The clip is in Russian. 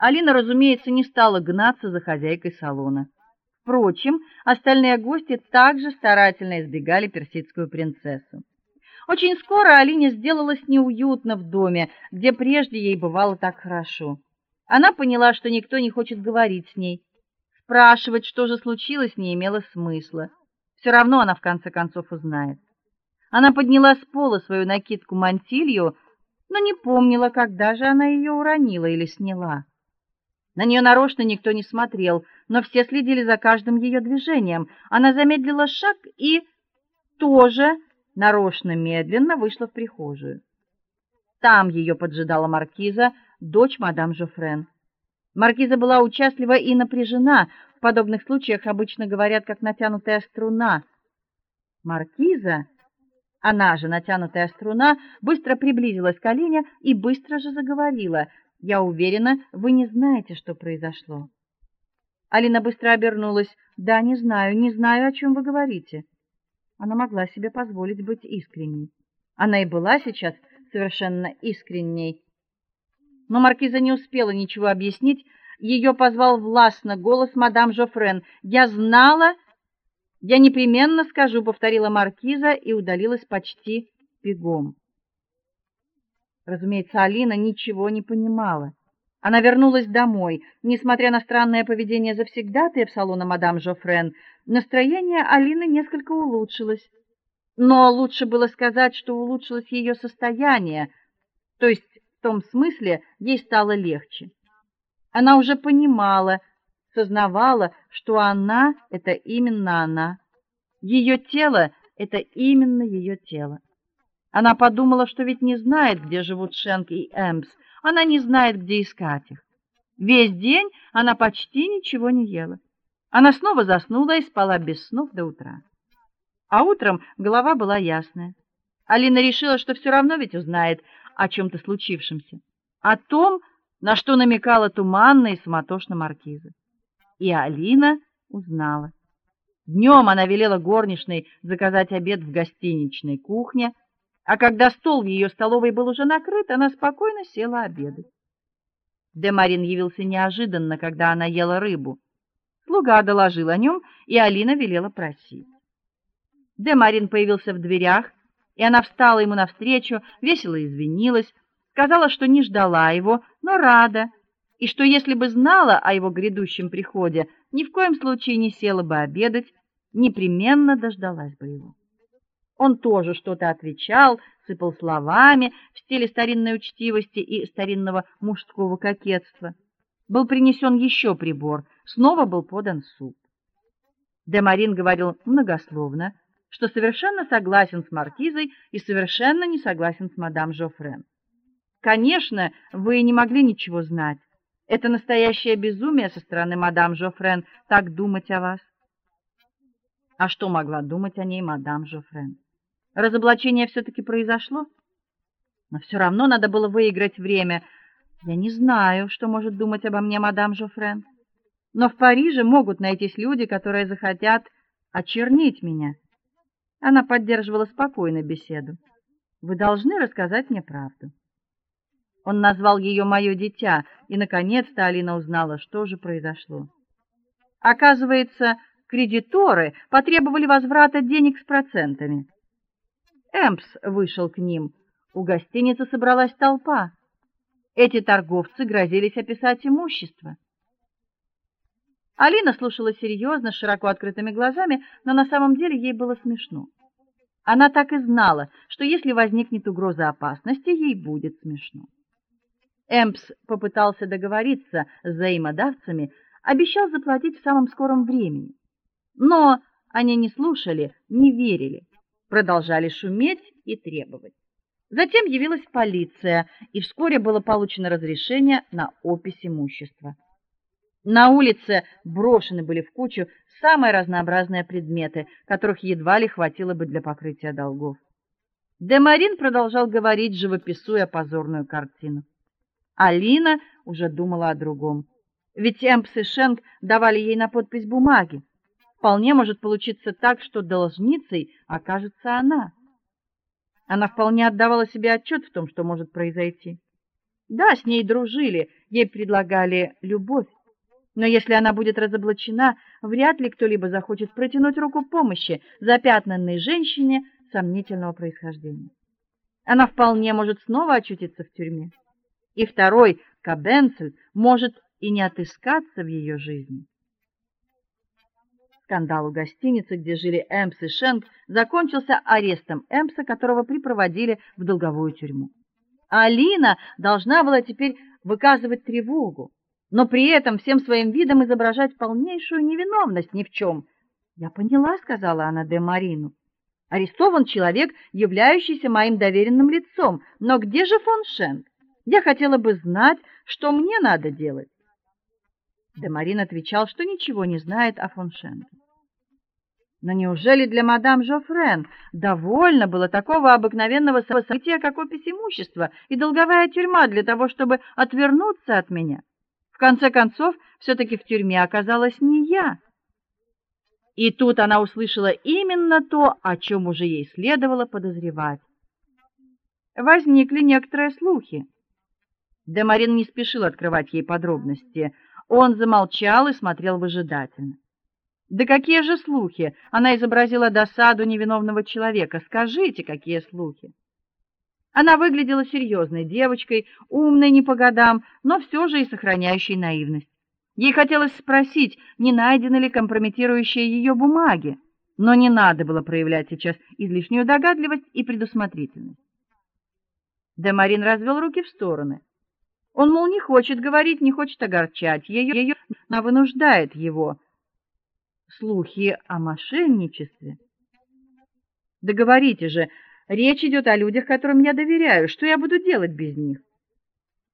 Алина, разумеется, не стала гнаться за хозяйкой салона. Впрочем, остальные гости также старательно избегали персидскую принцессу. Очень скоро Алине сделалось неуютно в доме, где прежде ей бывало так хорошо. Она поняла, что никто не хочет говорить с ней. Спрашивать, что же случилось, не имело смысла. Все равно она в конце концов узнает. Она подняла с пола свою накидку-мантилью, но не помнила, когда же она ее уронила или сняла. На нее нарочно никто не смотрел, но все следили за каждым ее движением. Она замедлила шаг и тоже нарочно медленно вышла в прихожую. Там ее поджидала маркиза, дочь мадам Жофрен. Маркиза была участлива и напряжена. В подобных случаях обычно говорят как натянутая струна. Маркиза, она же натянутая струна, быстро приблизилась к Алине и быстро же заговорила. Я уверена, вы не знаете, что произошло. Алина быстро обернулась. Да, не знаю, не знаю, о чем вы говорите. Она могла себе позволить быть искренней. Она и была сейчас совершенно искренней. Но маркиза не успела ничего объяснить. Ее позвал властно голос мадам Жофрен. "Я знала, я непременно скажу", повторила маркиза и удалилась почти бегом. Разумеется, Алина ничего не понимала. Она вернулась домой. Несмотря на странное поведение завсегдатаев салона мадам Жофрен, настроение Алины несколько улучшилось. Но лучше было сказать, что улучшилось ее состояние, то есть в том смысле, ей стало легче. Она уже понимала, сознавала, что она это именно она. Ее тело это именно ее тело. Она подумала, что ведь не знает, где живут Шенк и Эмс. Она не знает, где искать их. Весь день она почти ничего не ела. Она снова заснула и спала без снов до утра. А утром голова была ясная. Алина решила, что все равно ведь узнает о чем то случившемся, о том, на что намекала туманная и суматошная маркиза. И Алина узнала. Днем она велела горничной заказать обед в гостиничной кухне, а когда стол в ее столовой был уже накрыт, она спокойно села обедать. Демарин явился неожиданно, когда она ела рыбу. Слуга доложил о нем, и Алина велела просить. Демарин появился в дверях, и она встала ему навстречу, весело извинилась, сказала, что не ждала его, но рада, и что если бы знала о его грядущем приходе, ни в коем случае не села бы обедать, непременно дождалась бы его. Он тоже что-то отвечал, сыпал словами в стиле старинной учтивости и старинного мужского кокетства. Был принесен еще прибор, снова был подан суп. Демарин говорил многословно, что совершенно согласен с маркизой и совершенно не согласен с мадам Жофрен. Конечно, вы не могли ничего знать. Это настоящее безумие со стороны мадам Жофрен так думать о вас. А что могла думать о ней мадам Жофрен? Разоблачение все таки произошло, но все равно надо было выиграть время. Я не знаю, что может думать обо мне мадам Жофрен, но в Париже могут найтись люди, которые захотят очернить меня. Она поддерживала спокойную беседу. Вы должны рассказать мне правду. Он назвал ее моё дитя, и наконец-то Алина узнала, что же произошло. Оказывается, кредиторы потребовали возврата денег с процентами. Эмпс вышел к ним. У гостиницы собралась толпа. Эти торговцы грозились описать имущество. Алина слушала серьезно, широко открытыми глазами, но на самом деле ей было смешно. Она так и знала, что если возникнет угроза опасности, ей будет смешно. Эмпс попытался договориться с взаимодавцами, обещал заплатить в самом скором времени. Но они не слушали, не верили продолжали шуметь и требовать. Затем явилась полиция, и вскоре было получено разрешение на опись имущества. На улице брошены были в кучу самые разнообразные предметы, которых едва ли хватило бы для покрытия долгов. Демарин продолжал говорить, живописуя позорную картину. Алина уже думала о другом. Ведь Эмпс и Шенк давали ей на подпись бумаги. Вполне может получиться так, что должницей окажется она. Она вполне отдавала себе отчет в том, что может произойти. Да, с ней дружили, ей предлагали любовь. Но если она будет разоблачена, вряд ли кто-либо захочет протянуть руку помощи запятнанной женщине сомнительного происхождения. Она вполне может снова очутиться в тюрьме. И второй, Кабенцель, может и не отыскаться в ее жизни. Скандал у гостиницы, где жили Эмс и Шенк, закончился арестом Эмса, которого припроводили в долговую тюрьму. Алина должна была теперь выказывать тревогу, но при этом всем своим видом изображать полнейшую невиновность ни в чем. "Я поняла", сказала она де Марину. "Арестован человек, являющийся моим доверенным лицом, но где же фон Шенк? Я хотела бы знать, что мне надо делать". Де Марин отвечал, что ничего не знает о фон Шенке. Но неужели для мадам Жофрен довольно было такого обыкновенного события, как опись имущества и долговая тюрьма для того, чтобы отвернуться от меня? В конце концов, все таки в тюрьме оказалась не я. И тут она услышала именно то, о чем уже ей следовало подозревать. Возникли некоторые слухи. Демарин не спешил открывать ей подробности. Он замолчал и смотрел выжидательно. Да какие же слухи? Она изобразила досаду невиновного человека. Скажите, какие слухи? Она выглядела серьезной девочкой, умной не по годам, но все же и сохраняющей наивность. Ей хотелось спросить, не найдены ли компрометирующие ее бумаги, но не надо было проявлять сейчас излишнюю догадливость и предусмотрительность. Демарин развел руки в стороны. Он мол не хочет говорить, не хочет огорчать ее, ее она вынуждает его слухи о мошенничестве. Договорите же, речь идет о людях, которым я доверяю. Что я буду делать без них?